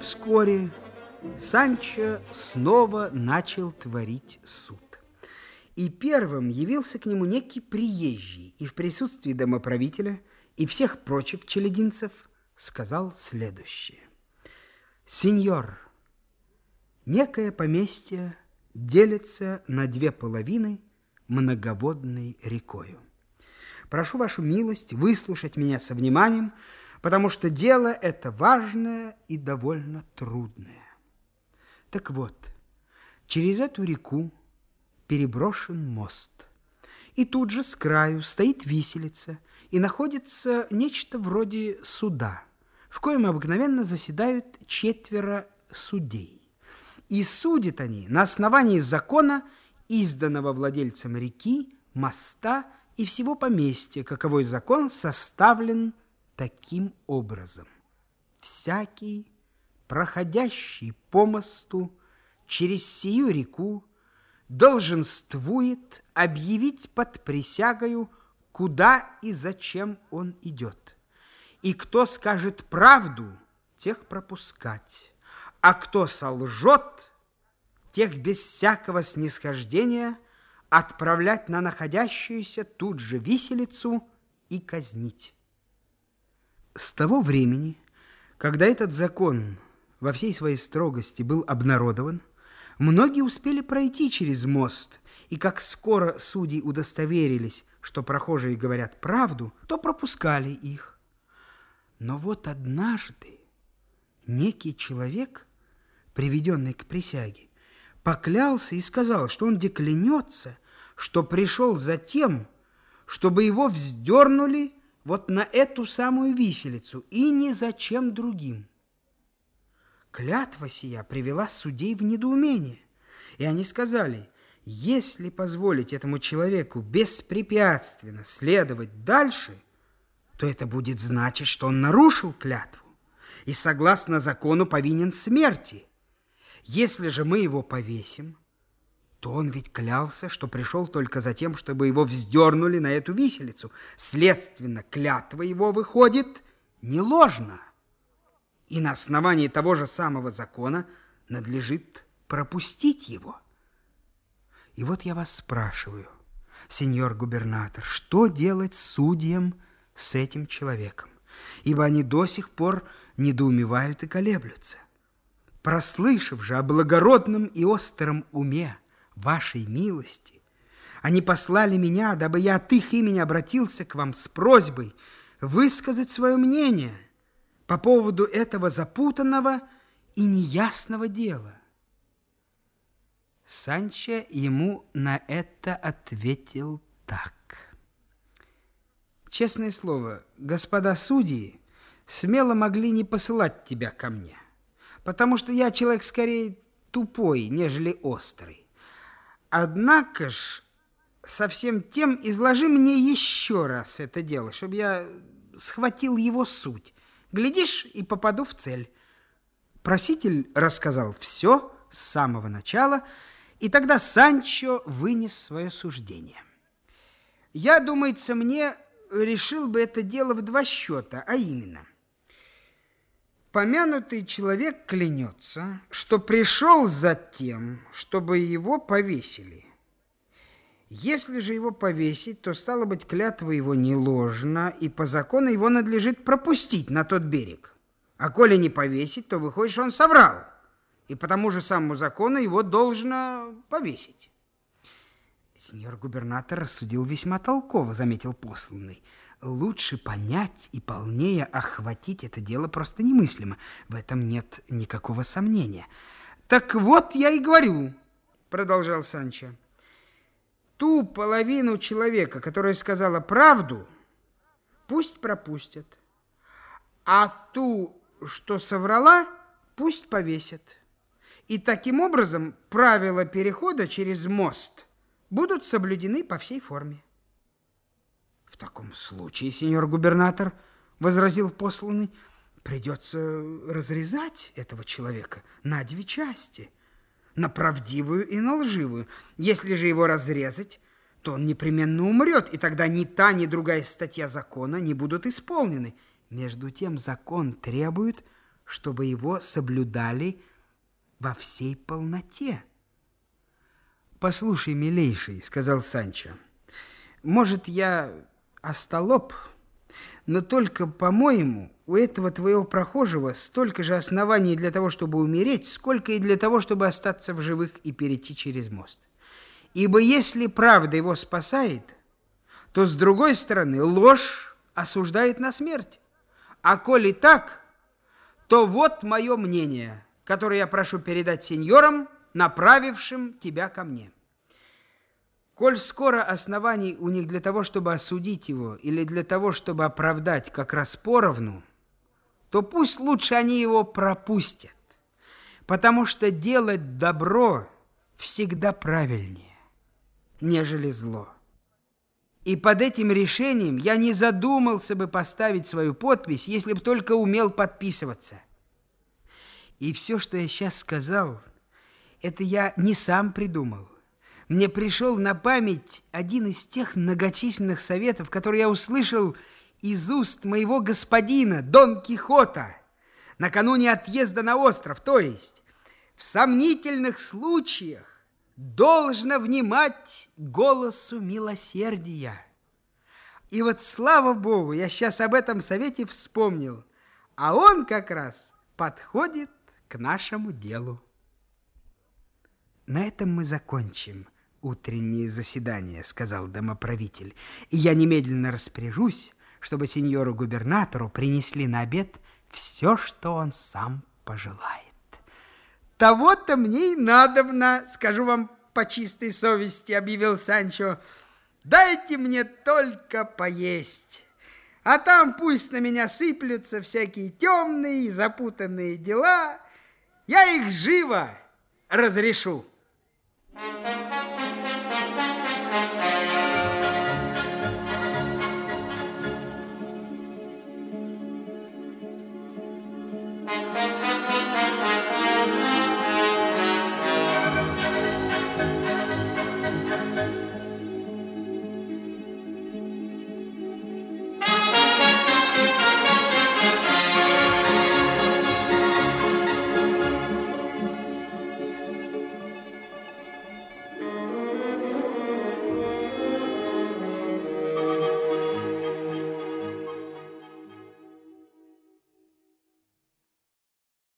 Вскоре Санчо снова начал творить суд. И первым явился к нему некий приезжий, и в присутствии домоправителя и всех прочих челединцев сказал следующее. «Сеньор, некое поместье делится на две половины многоводной рекою. Прошу вашу милость выслушать меня со вниманием, потому что дело это важное и довольно трудное. Так вот, через эту реку переброшен мост. И тут же с краю стоит виселица, и находится нечто вроде суда, в коем обыкновенно заседают четверо судей. И судят они на основании закона, изданного владельцем реки, моста и всего поместья, каковой закон составлен таким образом. Всякий, проходящий по мосту через сию реку, долженствует объявить под присягою, куда и зачем он идет. И кто скажет правду, тех пропускать, а кто солжет, тех без всякого снисхождения отправлять на находящуюся тут же виселицу и казнить. С того времени, когда этот закон во всей своей строгости был обнародован, многие успели пройти через мост, и как скоро судьи удостоверились, что прохожие говорят правду, то пропускали их. Но вот однажды некий человек, приведенный к присяге, поклялся и сказал, что он деклянется, что пришел за тем, чтобы его вздернули вот на эту самую виселицу и ни зачем другим. Клятва сия привела судей в недоумение, и они сказали, если позволить этому человеку беспрепятственно следовать дальше, то это будет значить, что он нарушил клятву и, согласно закону, повинен смерти. Если же мы его повесим, то он ведь клялся, что пришел только за тем, чтобы его вздернули на эту виселицу. Следственно, клятва его выходит не ложно. И на основании того же самого закона надлежит пропустить его. И вот я вас спрашиваю, сеньор губернатор, что делать судьям с этим человеком? Ибо они до сих пор недоумевают и колеблются. Прослышав же о благородном и остром уме, вашей милости. Они послали меня, дабы я от их имени обратился к вам с просьбой высказать свое мнение по поводу этого запутанного и неясного дела. Санчо ему на это ответил так. Честное слово, господа судьи смело могли не посылать тебя ко мне, потому что я человек скорее тупой, нежели острый. Однако ж, со всем тем изложи мне еще раз это дело, чтобы я схватил его суть. Глядишь, и попаду в цель. Проситель рассказал все с самого начала, и тогда Санчо вынес свое суждение. Я, думается, мне решил бы это дело в два счета, а именно – Помянутый человек клянется, что пришел за тем, чтобы его повесили. Если же его повесить, то, стало быть, клятва его не ложна, и по закону его надлежит пропустить на тот берег. А коли не повесить, то выходит, что он соврал, и по тому же самому закону его должно повесить. Сеньор губернатор рассудил весьма толково, заметил посланный лучше понять и полнее охватить это дело просто немыслимо. В этом нет никакого сомнения. Так вот я и говорю, продолжал Санчо. Ту половину человека, которая сказала правду, пусть пропустят. А ту, что соврала, пусть повесят. И таким образом правила перехода через мост будут соблюдены по всей форме таком случае, сеньор губернатор, возразил посланный, придется разрезать этого человека на две части. на правдивую и на лживую. Если же его разрезать, то он непременно умрет, и тогда ни та, ни другая статья закона не будут исполнены. Между тем закон требует, чтобы его соблюдали во всей полноте. «Послушай, милейший», — сказал Санчо, — «может, я остолоп, но только, по-моему, у этого твоего прохожего столько же оснований для того, чтобы умереть, сколько и для того, чтобы остаться в живых и перейти через мост. Ибо если правда его спасает, то, с другой стороны, ложь осуждает на смерть. А коли так, то вот мое мнение, которое я прошу передать сеньорам, направившим тебя ко мне. Коль скоро оснований у них для того, чтобы осудить его, или для того, чтобы оправдать как раз поровну, то пусть лучше они его пропустят, потому что делать добро всегда правильнее, нежели зло. И под этим решением я не задумался бы поставить свою подпись, если бы только умел подписываться. И все, что я сейчас сказал, это я не сам придумал мне пришел на память один из тех многочисленных советов, которые я услышал из уст моего господина Дон Кихота накануне отъезда на остров, то есть в сомнительных случаях должно внимать голосу милосердия. И вот, слава Богу, я сейчас об этом совете вспомнил, а он как раз подходит к нашему делу. На этом мы закончим утреннее заседание, сказал домоправитель, и я немедленно распоряжусь, чтобы сеньору-губернатору принесли на обед все, что он сам пожелает. Того-то мне и надобно, скажу вам по чистой совести, объявил Санчо. Дайте мне только поесть, а там пусть на меня сыплются всякие темные и запутанные дела, я их живо разрешу.